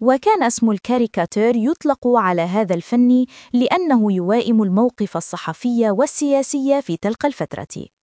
وكان اسم الكاريكاتير يطلق على هذا الفن لأنه يوائم الموقف الصحفي والسياسي في تلك الفترة.